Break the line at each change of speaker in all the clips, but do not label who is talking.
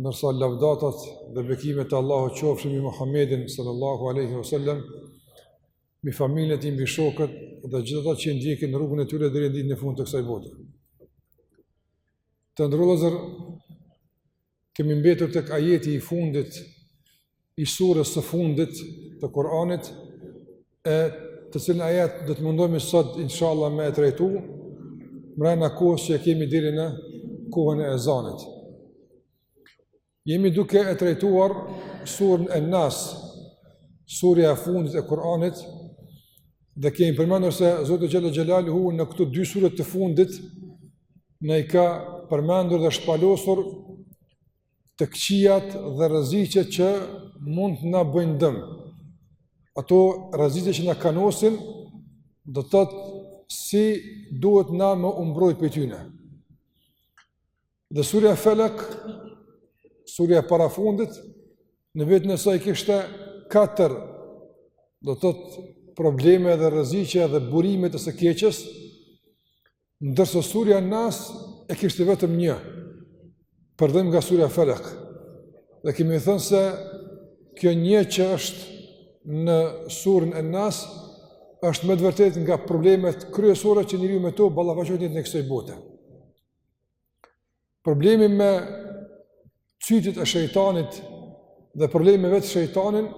Ndërsa lavdatat dhe bekimet e Allahut qofshin mbi Muhamedin sallallahu alaihi wasallam, mbi familjen e tij, mbi shokët dhe gjithë ata që e ndjekin rrugën e tyre deri në ditën e fundit të kësaj bote. Të nderuar vëllezër kemi mbetur tek ajeti i fundit i surës së fundit të Kur'anit e të cilën ajet do të mundohemi sot inshallah me e trajtu mbrenda kohës që kemi deri në kohën e ezanit. Jemi duke e trajtuar surën En-Nas, surja e fundit e Kur'anit, dhe kemi përmendur se Zoti Xhele Xhelaluhu në këto dy sure të fundit, na i ka përmendur dhe shpalosur të këqijat dhe rreziqet që mund të na bëjnë dëm. Ato rreziqe që na kanosen do të thotë si duhet na me u mbrojt prej tyne. Dhe surja Felek, surja e parafundit, në veten e saj kishte katër, do të thotë probleme dhe rreziqe dhe burime të së keqës, Ndërsa surja Nas e kishte vetëm një, për dallim nga surja Felek, dhe kemi thënë se kjo një që është në surën En-Nas, është me të vërtetë nga problemet kryesore që njeriu me to ballafaqohet në jetën e kësaj bote. Problemi me cytjet e shejtanit dhe problemi me vetë shejtanin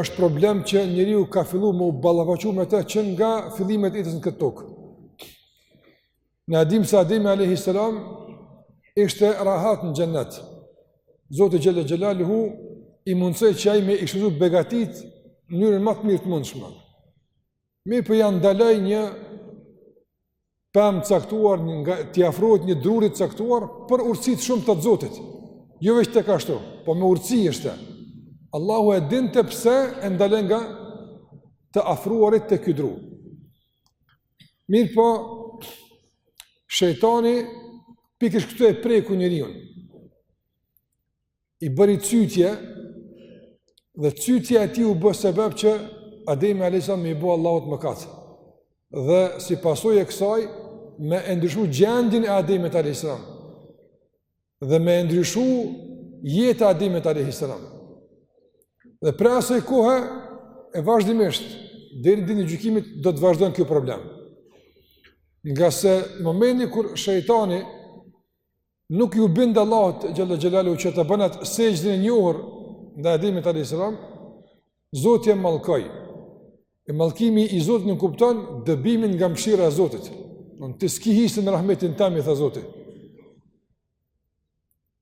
është problem që njeriu ka fillu me u ballafaqu me te që nga fillimet e jetës në këtë tokë. Na e dimë se Ademi a.s. ishte rahat në xhenet. Zoti Xhele Xhelaluhu i mundësoi që ai me i shiju begatitë në mënyrën ma të mirë të mundshme. Mirëpo ia ndaloi një pemë të caktuar, që t'i afrohet një druri të caktuar për urtësi të shumta të Zotit. Jo veç tek ashtu, po me urtësi ishte. Allahu e dinte pse e ndaloi nga të afruarit te ky dru. Mirëpo, shejtani pikërisht këtu e preku njeriun. i bëri cytje dhe cytja e tij u bë sebeb që Ademi alayhis salam me i bo Allahut mëkat. Dhe si pasojë e kësaj me e ndryshu gjendjen e Ademit alayhis salam. Dhe me e ndryshu jeta e Ademit alayhis salam. Dhe prej asaj kohe e vazhdimisht deri në ditën e gjykimit do të vazhdon kjo problem. Ngase në momentin kur shejtani nuk iu bind Allahut xhel-le xhelaluhu që ta bënte sexhden e njohur ndaj Ademit alejhi selam, Zoti e mallkoi. E mallkimi i Zotit nënkupton dëbimin nga mëshira e Zotit. Ti s'ke hise në rahmetin tem i tha Zoti.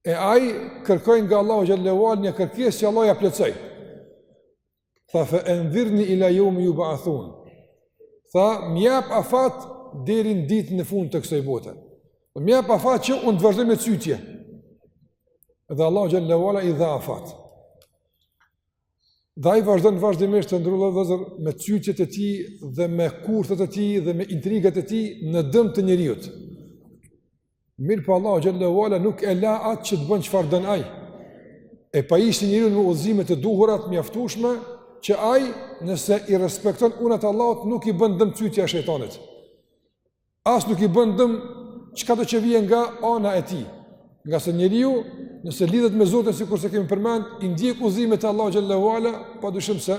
E ai kërkoi nga Allahu xhel-le ue ala një kërkesë që Allahu ia plotësoi. Tha fe endhirni ila jeumi jub'athun. Tha, m'jep afat deri në ditën e fundit të kësaj bote. M'jep afat që unë të vazhdoj me cytje. Dhe Allahu xhel-le ue ala i dha afat. Dhe ai vazhdon vazhdimisht të nderuar vëllezër me cytjet e tij dhe me kurthet e tij dhe me intrigat e tij në dëm të njeriut. Mirëpo Allahu, xhel-le ue ala, nuk e la atë që të bën çfarë don ai. E pajisi njeriun me udhëzime të duhura të mjaftueshme, që ai nëse i respekton urdhnat e Allahut, nuk i bën dëm cytja e shejtanit. As nuk i bën dëm çkado që vjen nga ana e tij. Ngase njeriu, nëse lidhet me Zotin, sikurse kemi përmend, i ndjek udhëzimet e Allahut xhel-le ue ala, pa dyshim se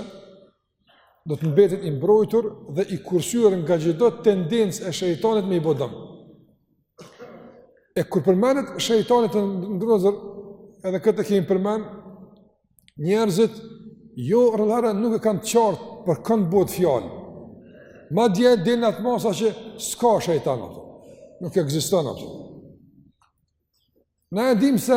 do të mbetet i mbrojtur dhe i kursyer nga çdo tendencë e shejtanit me i bë dëm. E kur përmendet shejtani të nderuar vëllezër, edhe këtë kemi përmend, njerëzit jo rrallëherë nuk e kanë qartë për kënd bëhet fjalë. Madje edhe në atë masë që s'ka shejtan, nuk ekziston, apëtë. Na e dim se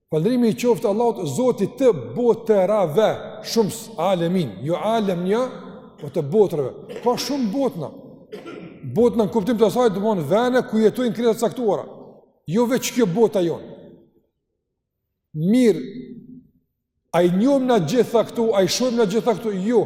Falënderimi i qoftë Allahut Zotit të botërave, shumës alemin, jo alem një, Zot të botërave. Ka shumë botëna. Botëna në kuptim të asaj domethënë vene ku jetojnë krijesa të caktuara. Jo veç kjo bota jonë. Mirë, a i njohim na gjitha këtu, a i shohim na gjitha këtu, jo.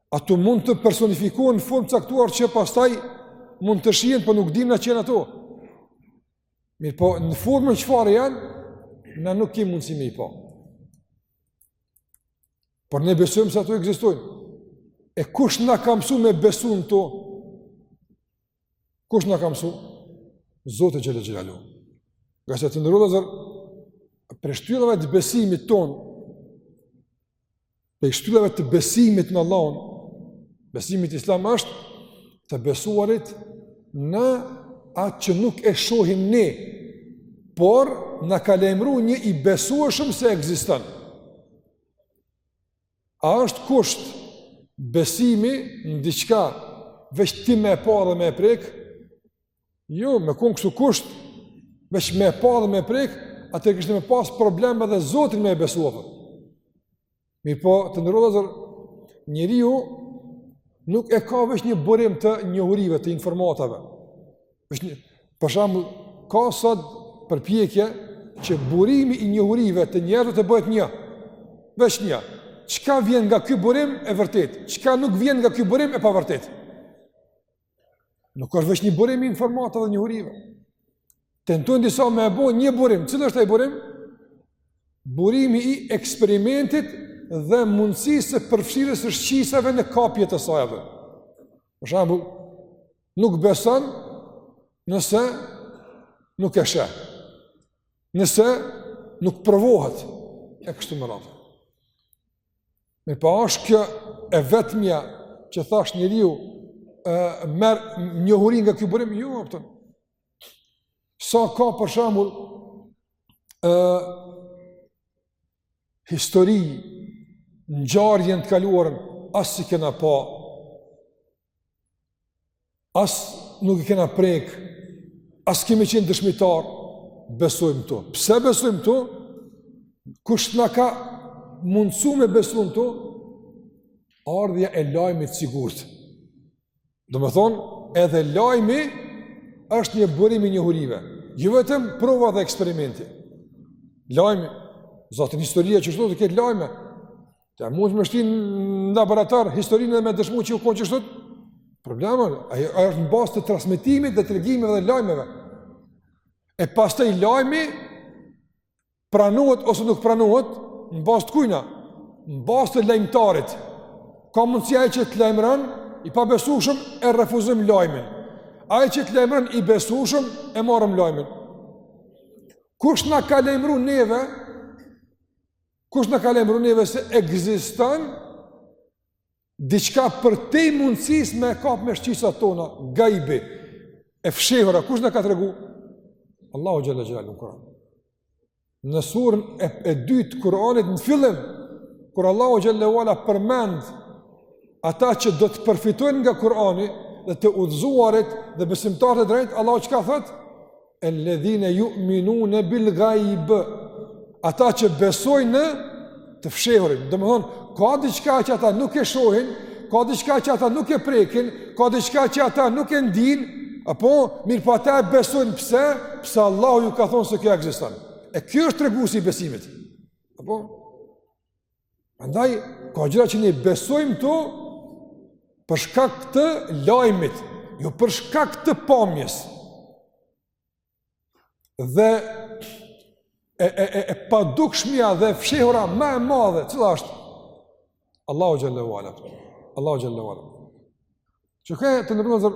Ato mund të personifikohen në formë të caktuar që pastaj mund të shihen, por nuk dimë na që jenë ato. Mirëpo, në formën çfarë janë, na nuk kemi mundësi me i pa. Por ne besojmë se ato ekzistojnë. E kush na ka mësu me besu në to? Kush na ka mësu? Zoti xhel-le xhelaluhu. Ngase të nderuar vëllezër, prej shtyllave të besimit tonë, Prej shtyllave të besimit në Allahun, besimit islam është të besuarit në atë që nuk e shohim ne, por na ka lajmëru një i besueshëm se ekziston. A është kusht besimi në diçka veç ti me e pa dhe me e prek, Jo, me kon kësi kushti, veç me e pa dhe me e prek, atëherë kishte me pas probleme dhe Zotin me e besu, apo. Mirëpo, të nderuar vëllezër, njeriu nuk e ka veç një burim të njohurive, të informatave. Veç një, për shembull, ka sot përpjekje që burimi i njohurive të njerëzve të bëhet një, veç një. Çka vjen nga ky burim e vërtetë, çka nuk vjen nga ky burim e pavërtetë. Nuk është veç një burim i informatave dhe njohurive. Tentojnë disa me e bo një burim. Cili është ai burim? Burimi i eksperimentit dhe mundësisë së përfshirjes së shqisave në kapjen e sendeve. Për shembull, nuk beson nëse nuk e sheh. Nëse nuk provohet e kështu me radhë. Mirëpo a është kjo e vetmja që thash njeriu merr njohuri nga ky burim, jo, jo, aspak. Sa ka për shembull, e, histori, ngjarje në të kaluarën, as s'i kena pa, As nuk i kena prek, as kemi qenë dëshmitarë, besojmë n'to. Pse besojmë n'to? Kush na ka mundësu me besu në to, ardhja e lajmit të sigurt. Domethonë, edhe lajmi është një burim i njohurive. Jo vetëm prova dhe eksperimenti. Lajmi, zaten historia qështu është, krejt lajme, S'mundesh me shti në laborator historinë dhe me dëshmu që u konë qështët? Problem, ajo është në bazë të transmetimit dhe tregimeve dhe lajmeve. E pastaj lajmi, pranohet ose nuk pranohet, në bazë t'kujna, në bazë të lajmëtarit. Ka mundësi ai që të lajmëron, i pabesueshëm e refuzojmë lajmin. Ai që të lajmëron i besueshëm e marrim lajmin. Kush na ka lajmëru neve, Kush na ka lajmëru neve se ekziston diçka përtej mundësisë me e kap me shqisat tona, gajbi, e fshehura, kush na ka tregu? Allahu xhel-le xhelaluhu në Kur'an. Në surën e, e dytë të Kur'anit në fillim, kur Allahu xhel-le xhelaluhu përmend ata që do të përfitojnë nga Kur'ani dhe të udhëzuarit dhe besimtarët e drejtë, Allahu çka thotë? Elledhine ju'minune bil gajb. Ata që besojnë në të fshehurën. Domthon, ka diçka që ata nuk e shohin, ka diçka që ata nuk e prekin, ka diçka që ata nuk e ndin, apo mirëpo ata e besojnë pse? Pse Allahu ju ka thonë se kjo ekziston. E kjo është treguesi i besimit. Apo Prandaj, ka gjëra që na i besojmë këto për shkak të lajmit, jo për shkak të pamjes. Dhe, e, e, e, e padukshmja dhe e fshehura ma e madhe, cila është? Allahu xhel-le ue ala. Allahu xhel-le ue ala. Çka, të nderuar,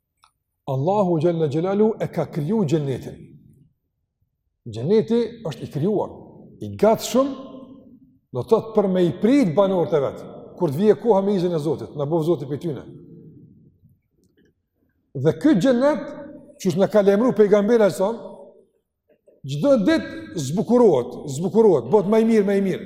Allahu xhel-le xhelaluhu e ka kriju xhenetin. Xheneti është i krijuar, i gatshëm, domethënë për me i prit banorët e vet, kur të vije koha me izin e Zotit, na boftë Zoti prej tyne. Dhe ky xhenet, qysh na ka lajmëru pejgamberi a.s., çdo ditë zbukurohet, zbukurohet, bohet ma i mirë, ma i mirë.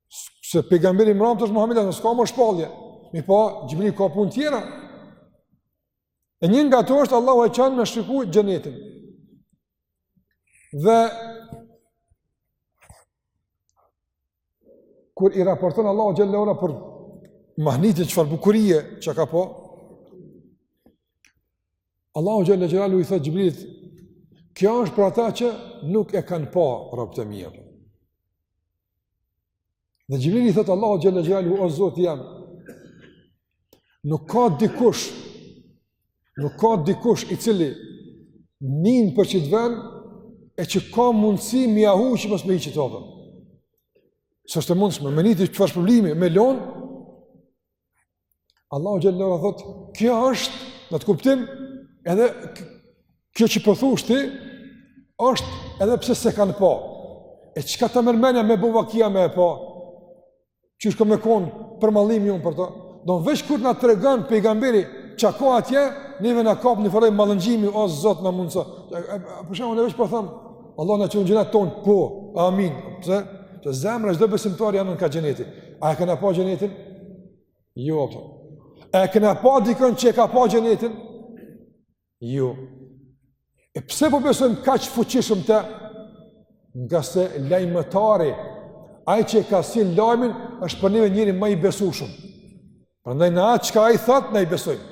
se pejgamberi i mramtë është Muhammedi a.s., s'ka mo shpallje, mirëpo, Xhibrili ka punë tjera. E njëna nga to është, Allahu e çon me shiku xhenetin. Dhe, kur i raporton Allahut xhel-le ue ala për mahnitjen, çfarë bukurie çka ka pa, Allahu xhel-le xhelaluhu i thotë Xhibrilit, kjo është për ata që nuk e kanë pa, robtë e mirë. Dhe Xhibrili i thotë Allahut xhel-le xhelaluhu o Zoti jem. Nuk ka dikush nuk ka dikush i cili nin për qit vend e që ka mundësi mjaft që mos me hi qitu atëherë. S'është e mundshme, me ni qifar shpërblimi, me e lonë, Allahu xhel-le ue ala thotë, kjo është në të kuptim edhe kjo që po thush ti është edhe pse s'e kanë pa. E çka ta merr menja me bo vaki me e pa? Qysh ka me kon për mallim jon për ta? Domethënë veç kur na tregon pejgamberi çka ka atje, neve na kap njëfarë mallëngjimi o Zot na mundso. Për shembull na veç po them, Allahu na çon n'xhenet, thojnë po. Amin. Pse? Se zemrat e çdo besimtari janë kah xheneti. A e kena pa xhenetin? Jo, për. E kena pa dikon që e ka pa xhenetin? Jo. E pse po besojmë kaq fuqishëm në të? Ngase lajmëtari, ai që e ka sjellë lajmin, është për neve njeri ma i besushëm. Prandaj na, çka ai thotë, na i besojmë.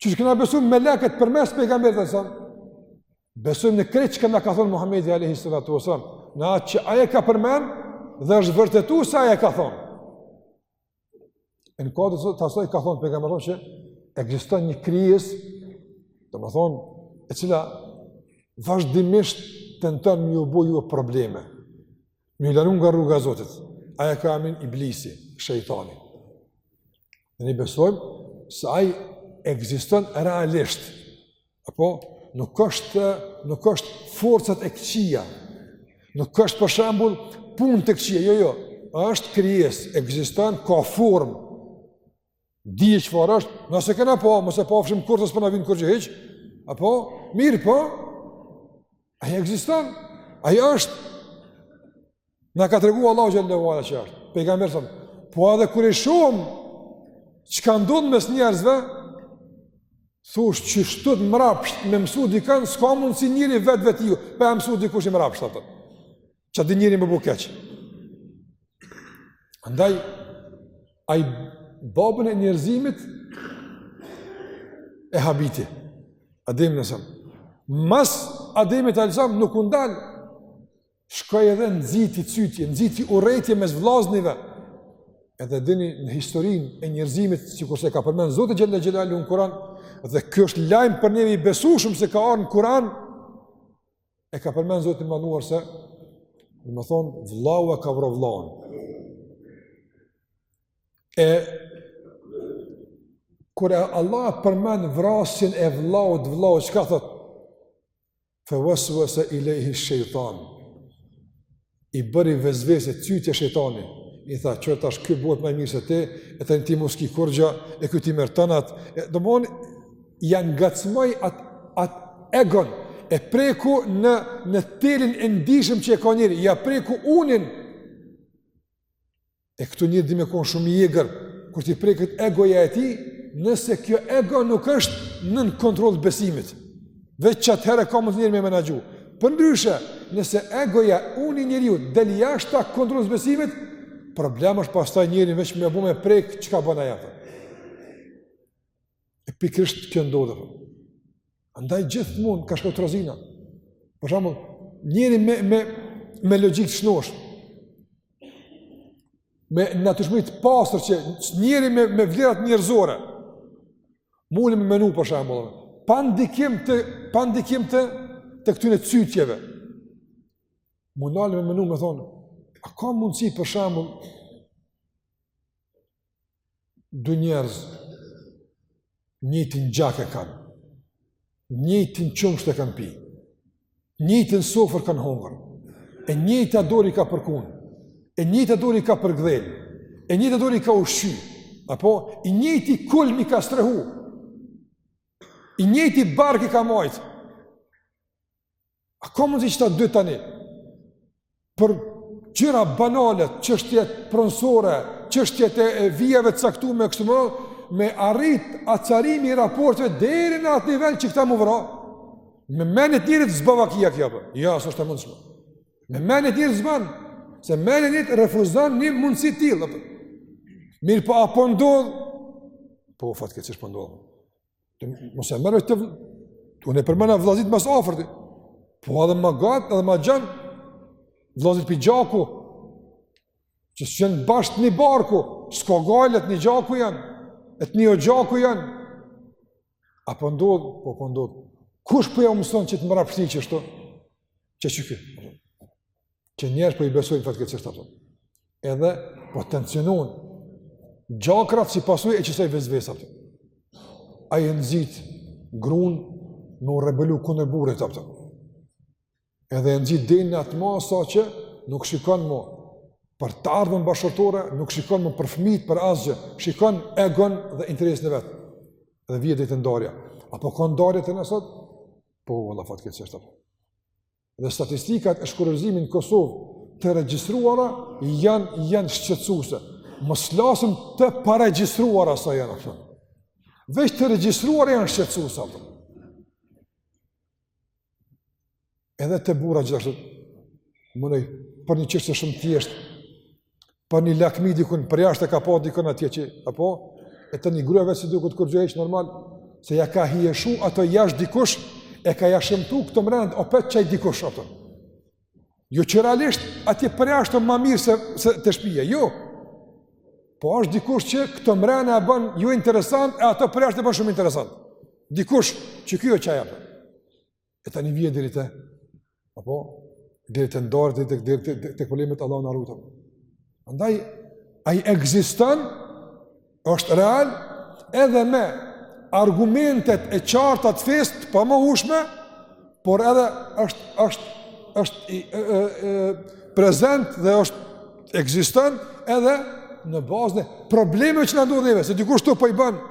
Qysh i kena besu meleqtë përmes pejgamberit a.s., besojmë në krejt çka na ka thonë Muhammedi alejhi salatu ue selam, në atë që ai e ka përmend dhe është vërtetu se ai e ka thonë. E në kuadër të asaj ka thonë pejgamberi që ekziston një krijesë, domethonë, e cila vazhdimisht tenton me na bo neve probleme, me na largu nga rruga e Zotit, ajo e ka emnin iblisi, shejtani. Dhe ne besojmë se ai ekziston realisht. Apo nuk është nuk është forcat e këqija. Nuk është për shembull punë të këqija, jo jo. Është krijesë, ekziston ka formë. Di çfarë është, na s'e kena pa, mos e pafshim kurrë s'po na vyn kurrë hiç. Apo mirëpo ai ekziston. Ai është Na ka tregu Allahu xhel-le ue ala që asht. Pejgamberi, themi, po edhe kur i shohim çka ndodh mes njerëzve, thush qështu t'mrapsht me mësu dikën, s'ka mundësi njeri vetvetiu, pa e mësu dikush i mrapsht, atëherë. Çka di njeri me bo keq. Andaj, ai babën e njerëzimit e habiti. Ademin alejhi selam. Mas Ademit alejhi selam nuk u ndal shkoi edhe nxiti cytje, nxiti urrejtje mes vllaznive. Edhe dini në historinë e njerëzimit, sikurse ka përmend Zoti xhel-le xhelaluhu në Kur'an, dhe ky është lajm për ne i besueshëm se ka ardh në Kur'an. E ka përmend Zoti i Madhnuar se domethonë vllau e ka vra vllaun. E kur Allah përmend vrasjen e vllaut, vllaut çka thotë? Fe waswasa ilayhi shaytan. I bëri vesvese cytje shejtani. I tha, "Qe tash ky bëhet ma i mirë se ti? E tani ti mo s'ki kurgja, e ky t'i merr tonat." Domethonë ia ngacmoi atë atë egon e preku në në telin e ndishëm që e ka njeri, ia preku unin. E këtu njeri di me konë shumë i egër, kur t'i preket egoja e tij, nëse kjo ego nuk është nën kontroll të besimit, veç që atëherë ka mujt njeri me menaxhu. Përndryshe, nëse egoja uni i njeriut, del jashta kontrollit të besimit, problem është pastaj njeri veç me bo me prek çka bën ai atëherë. E pikërisht kjo ndodhi. Andaj gjithmonë, ka shkët rozina. Për shembull, njeri me, me, me logjikë të shnosh, me natyrshmëri të pastër që njeri me, me vlerat njerëzore, mundet me menu për shembull, pa ndikim të, pa ndikim të, të këtyne cytjeve. Mundet me menu me thonë, a ka mundësi për shembull, dy njerëz njëjtin gjak e kanë, njëjtin qumsht e kanë pi, njëjtën sofër kanë hongër, e njëjta dorë i ka përkun, e njëjta dorë i ka përgdhel, e njëjta dorë i ka ushqy, apo i njëjti kulm i ka strehu, i njëjti bark i ka majtë, A ka mundësi që këta dy tani? Për gjëra banale, çështjet pronësore, çështjet e vijave të caktume kështu me me arrit acarimi i raporteve deri në atë nivel që këta m'u vra. Me ment e njerit s'ban vaki kjo për. Ja, s'është e mundshme. Me ment e njerit s'ban. Se ment e njerit refuzon një mundësi të tillë. Mirëpo a po ndodh. Po, fatkeqësisht po ndodh. Mos e merr këtë, unë e përmena vllazit ma s'afërti, po edhe ma gjatë, edhe ma gjanë, vllazit prej gjaku, që s'janë bash t'një barku, s'ka gajle t'një gjaku janë, e të një oxhaku janë, a po ndodh, po po ndodh, kush po ja mësën qët mbrapshti qeshtu, qe qiky, që njerëz po i besojnë fatkeqësisht ato. Edhe po tensionon gjakrat si pasojë e kësaj vesvese. Ai e nxit gruan me u rebelu kundër burrit ato. Edhe e nxit deri në atë masë sa që nuk shikon më për të ardhmen bashkëshortore, nuk shikon më për fëmijët, për asgjë, shikon egon dhe interesin e vet. Dhe vjen deri te ndarja. A po ka ndarje te ne sot? Po, valla fatkeqësisht apo. Dhe statistikat e shkurorëzimit në Kosovë të regjistruara janë janë shqetësuese. Mos flasim të paregjistruara sa janë ato. Veç të regjistruara janë shqetësuese ato. Edhe te burrat gjithashtu. Më për një çështje shumë të thjeshtë, për një lakmi dikun, përjashta e ka pa dikun atje që, apo, e tani gruja e vet s'i duket kurgjë e normal, se ja ka hijeshu atë jashtë dikush, e ja ka shëmtu këtë mrend, opet qaj dikush, ato. Jo që realisht, atje përjashta ma mirë se, se te shpija, jo. Po është dikush që këtë mrend e bën jo interesant, e atë përjashta e bën shumë interesant. Dikush qiky qaj apo. E tani vjen deri te apo deri te ndar deri tek deri tek te problemet Allahu na ruajt. Andaj ai ekziston është real edhe me argumentet e qarta të fesë të pamohueshme, por edhe është është është i, e, e, prezent dhe është ekziston edhe në bazën e problemeve që na ndodhin neve, se dikush këto po i bën.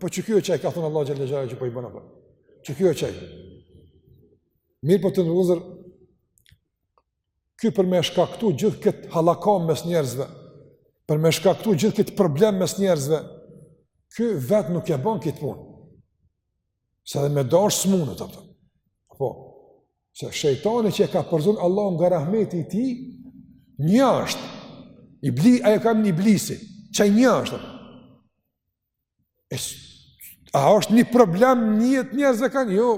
Po qiky qaj ka thënë Allahu xhallahu që po i bën apo. Qiky qaj. Mirëpo të nderuar vëllezër, ky për me shkaktu gjithë këtë hallakamë mes njerëzve, për me shkaktu gjithë këtë problem mes njerëzve, ky vetë nuk e ban këtë punë. Se edhe me dashë s'mundet, apo. Po, se shejtani që e ka përzun Allahu nga rahmeti i tij, një është, Ibli, a e kam Iblisi, që një është, A është një problem njerëzit e kanë? Jo.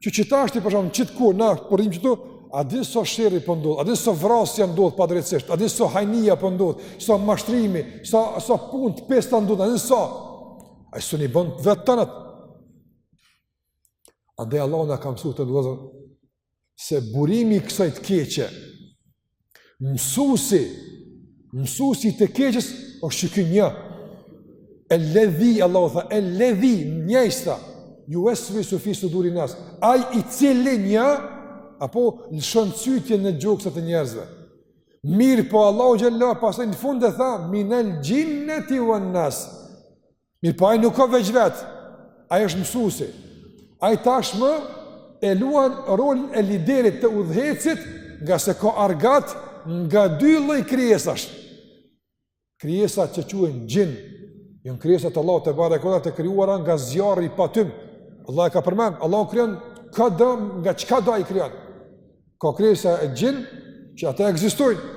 Qe qitash për shembull, qitu ku na po rrim qitu, a din sa sherri po ndodh, a din sa vrasja ndodh padrejtësisht, a din sa hajnija po ndodh, sa mashtrimi, sa, sa punë të pista ndodh, a din sa. Ai s'un i bon vetë tanat. A dhe Allah në kam su të, se burimi i kësaj të keqje, mësusi, mësusi i të keqes, është ky një, eledhi, Allahu tha, eledhi, njëjsta, juvesvisu fi suduri nas, ai i cili një, apo lëshon cytje në gjoksat e njerëzve, mirëpo Allahu xhel-le, pastaj në fund e tha, minel xhinneti ven-nas, Mirëpo ai nuk ka veç vetë, ai është mësusi. Ai tashmë e luan rolin e liderit të udhëheqësit ngase ka argat nga dy lloj krijesash. Krijesa që quhen xhin, janë krijesa të Allahut tebareke ve teala të krijuara nga zjarri i patym. Allahu e ka përmend, Allahu krijon ka do nga çka do ai krijon. Ka krijesa e xhin që ata ekzistojnë.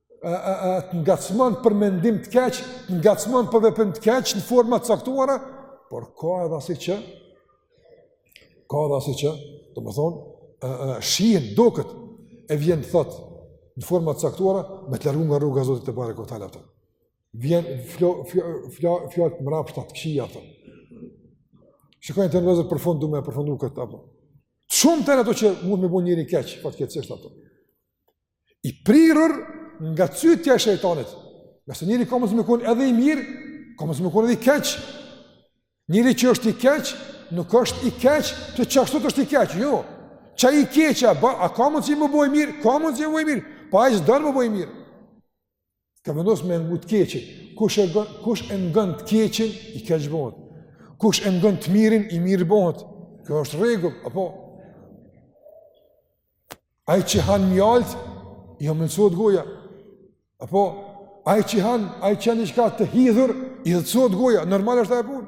të ngacmon për mendim të keq, të ngacmon për veprim të keq në forma të caktuara, por ka edhe asi që ka edhe asi që, domethënë, ë shihet duket e vjen thot në forma të caktuara me të largu nga rruga e Zotit tebareke ve teala. Vjen fjo fjo fjo fjo të mbrapsht atë këshilla ato. Shikojnë te njerëzit për fund du me përfundu këtë apo. Shumë të ato që mund me bo njeri keq, fatkeqësisht ato. i prirur nga cytja e shejtanit. Ngase njeri ka mundësi me kon edhe i mirë, ka mundësi me kon edhe i keq. Njeri që është i keq, nuk është i keq, pse qashtu është i keq, jo. Qaj i keq, a, a ka mundësi me u bo i mirë, ka mundësi me u bo i mirë, po ai s'don me u bo i mirë. Ka vendos me ngu të keqin. Kush e ngon, kush e ngon të keqin, i keq bëhet. Kush e ngon të mirin, i mirë bëhet. Kjo është rregull, apo ai që han mjalt, i ambëlsohet goja. Apo ai që han, ai që han diçka të hidhur, i idhtësohet goja. Normal është ajo punë.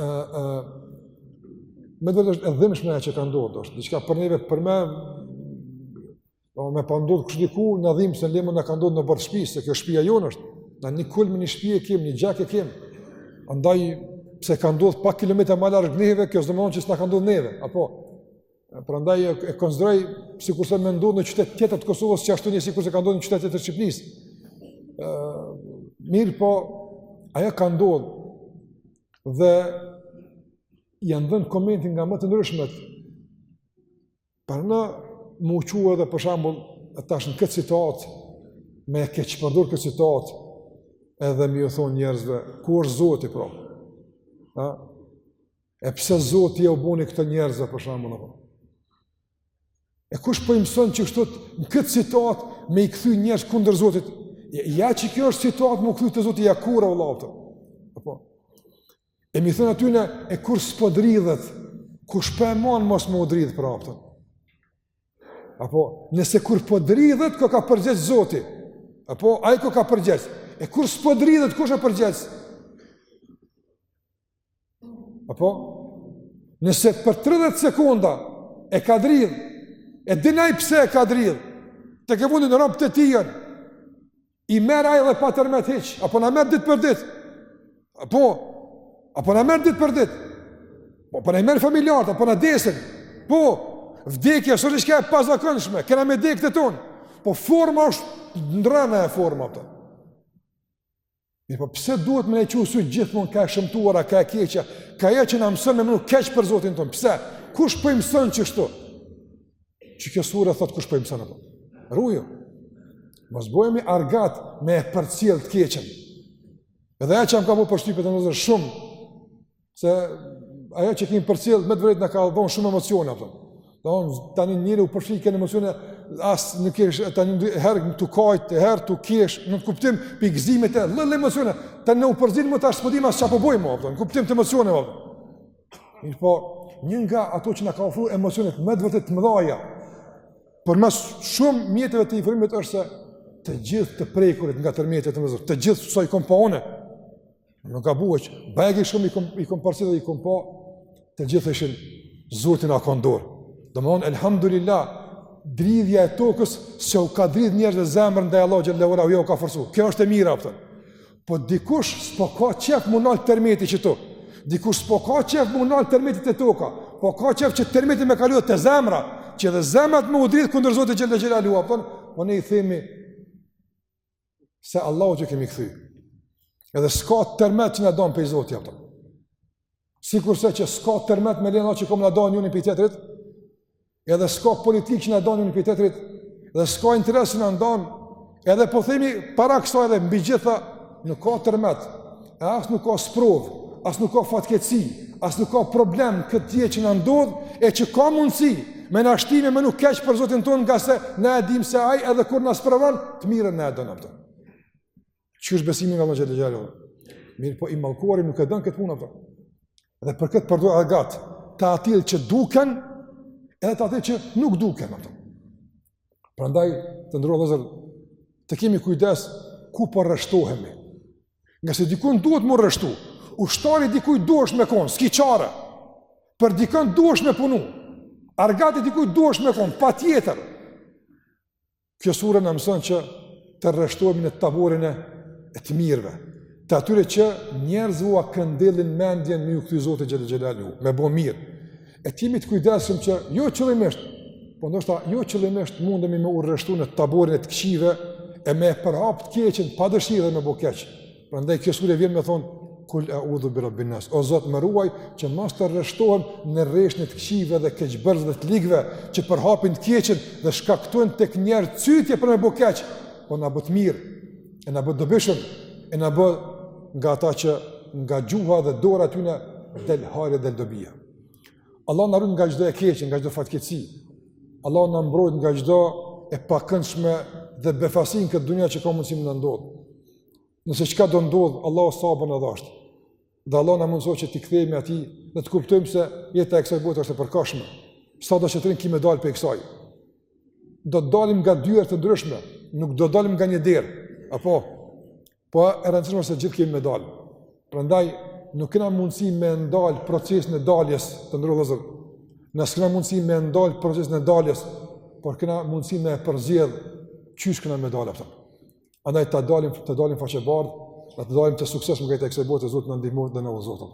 ë ë më duhet është e dhimshme ajo që ka ndodh, është diçka për neve për me Po me pas ndodh kshtu diku na dhimb se le mo na ka ndodh n'oborr t'shpisë, se kjo shpia jonë është. Na një kulm e një shpi e kemi, një gjak e kemi. Andaj pse ka ndodh pak kilometra më larg neve, kjo s'domethonë që s'na ka ndodh neve, apo Prandaj e konsideroj sikurse me ndodh në qytet tjetër të Kosovës, që ashtu një sikurse ka ndodhur në qytetet e Shqipërisë. Ë mirëpo ajo ka ndodhur dhe janë dhënë komente nga më të ndryshmet pra me u çu edhe për shembull tash në këtë situatë me e keqpërdor këtë situatë edhe me ju thonë njerëzve ku është Zoti pra ha? E pse Zoti jau boni këto njerëzve për shembull apo? E kush po i mëson që kështu në këtë situatë me i kthy njerëzit kundër Zotit? Ja që kjo është situatë m'u kthy te Zoti ja kurrë vëlla. Apo? E me i thënë atyne e kur s'po dridhet, kush po e mon mos me u dridh pra, a kupton. Apo, nëse kur po dridhet, koka përgjegjës Zoti? Apo, ai koka përgjegjës? E kur s'po dridhet, kush ë përgjegjës? Apo? Nëse për 30 sekonda e ka dridh, e din ai pse e ka dridh, tekefundit robtë e tij janë, i merr ai edhe pa tërmet hiç, a po na merr ditë për ditë, apo, a po na merr ditë për ditë, po, a po na i merr familjarët, a po na desin, po, vdekja së rishka e pazakënshme, kena me dek të tonë, po forma është ndrëna e forma, a kupton. Mirëpo pse duhet me na çu syni gjithmonë ka e shëmtuara, ka e keqja, ka ajo që na mëson me menu keq për Zotin tonë, pse? Kush po i mëson qështu? Qe kjo sure thotë kush po i mëson, apo? Ruju, mos bohemi argat me e përcjell të keqen. Edhe ajo që m'ka bo përshtypje vëllezër shumë, Se ajo që kemi përcjell me të drejtë na ka dhënë shumë emocione apo. Domethonë njeri u përfshi n'këto emocione as në kesh tani dy herë me të kajt, herë të kesh, në kuptim pikëllimet e lloj emocione. Tani u përzinë më tash s'po dimë as çka po bëjmë apo. Në kuptim të emocioneve apo. Mirëpo, një nga ato që na ka ofruar emocionet me të vërtetë të mëdha përmes shumë mjeteve të informimit është se të gjithë të prekurit nga tërmetet vëllezër, të gjithë sa i kom pa unë, Nuk ka bua që, bëja ki shumë i kom, i kom përcjell dhe i kom pa, të gjithë ishin Zoti na ka n'dorë. Domethonë, elhamdulillah, dridhja e tokës, s'jau ka dridh njerëzve zemrën ndaj Allahut xhelle ue ala, po jau ka forcu. Kjo është e mira, a kupton. Po dikush s'po ka qef m'u nalë termeti qetu. Dikush s'po ka qef m'u nalë termeti te toka. Po ka qef që termeti me kalu te zemra, që edhe zemrat me u dridh kundër Zotit xhelle ue ala, a kupton. Po ne i themi, se Allahu që kemi kthy. Edhe s'ka tërmet që na don prej Zotit, a kupton. Sikurse që s'ka tërmet me lena që kom na don njëni pi tjetrit, edhe s'ka politikë që na don njëni pi tjetrit, edhe s'ka interes që na don, edhe po themi para kësaj edhe mbi të gjitha, nuk ka tërmet. E as nuk ka sprovë, as nuk ka fatkeqësi, as nuk ka problem tjetër që na ndodh e që ka mundësi me na shti me menu keq për Zotin tonë ngase na e dim se ai edhe kur na sprovon të mirën na e don atë. Ky është besimi nga Allahu xhelalu. Mirëpo i mallkuari nuk e don këtë punë atë. Dhe për këtë përdor argatë, të atillë që duken edhe të atillë që nuk duken atë. Prandaj të nderuar vëllezër të kemi kujdes ku po rreshtohemi. Ngase dikun duhet m'u rreshtu, ushtar i dikujt duhesh me konë, s'ki çare, për dikon duhesh me punu, argat i dikujt duhesh me konë, patjetër. Kjo sure na mëson që të rreshtohemi në taborin e të mirëve, të atyre që njerëzve ua këndellin mendjen me iu kthy Zotit xhele xhelalu me bo mirë, e të jemi të kujdesshëm që jo qëllimisht, po ndoshta jo qëllimisht mundemi me u rreshtu në taborin e të këqive e me përhap të keqën pa dëshirë dhe me bo keq. Prandaj kjo sure vjen me thonë kul a'udhu bi rabbin nas. O Zot më ruaj që mos të rreshtohem në rreshtin e të këqive dhe keqbërës dhe të ligëve që përhapin të keqën dhe shkaktojnë tek njerëz cytje për me bo keq, po na bën të mirë, e na bën të dobishëm, e na bën nga ata që nga gjuha dhe dora e tyne del hajri e del dobia. Allahu na rujt nga çdo e keqe, nga çdo fatkeqësi. Allahu na mbrojt nga çdo e pakëndshme dhe befasi në këtë dunja që ka mundësi me na ndodh. Nëse çkado ndodh, Allahu sabër na dhashtë. Dhe Allahu na mundësoftë që t'i kthehemi atij dhe të kuptojmë se jeta e kësaj bote është e përkohshme. Sado që të rrin ki me dalë prej kësaj. Do të dalim nga dyer të ndryshme, nuk do dalim nga një derë. Apo, Po e rëndësishme se gjithë kemi me dalë. Prandaj nuk kena mundësi me ndal procesin e daljes të nderuar vëllezër. Ne s'kena mundësi me ndal procesin e daljes, por kena mundësi me përzgjedh qysh kena me dalë atë. Andaj të dalim, të dalim faqebardhë, të dalim të suksesshëm prej kësaj bote Zoti na ndihmoftë dhe na udhëzoftë.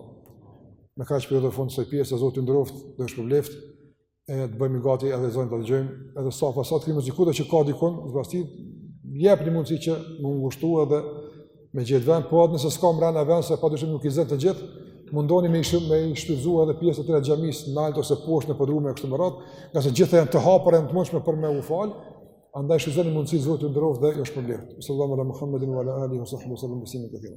Me kaq po e përfundoj këtë pjesë Zoti ju nderoftë dhe shpërbleftë. e të bëhemi gati edhe ezanin ta dëgjojmë edhe sa pas sa të kemi zikuta që ka dikon të vasti jepni mundësi që m'u ngushtu edhe me gjet vend po atë nëse s'ka mrena vend se pa dyshim nuk i zënë të gjithë mundoni me i shfrytëzu edhe pjesët e xhamisë nalt ose poshtë në podrume e kështu me radhë ngase gjithë janë të hapura edhe të mundshme për me u falë andaj shfrytëzoni mundësinë Zoti ju nderoftë dhe ju shpërbleftë sallam ala Muhammedin wa ala alihi wa sahbihi sallam bisimit e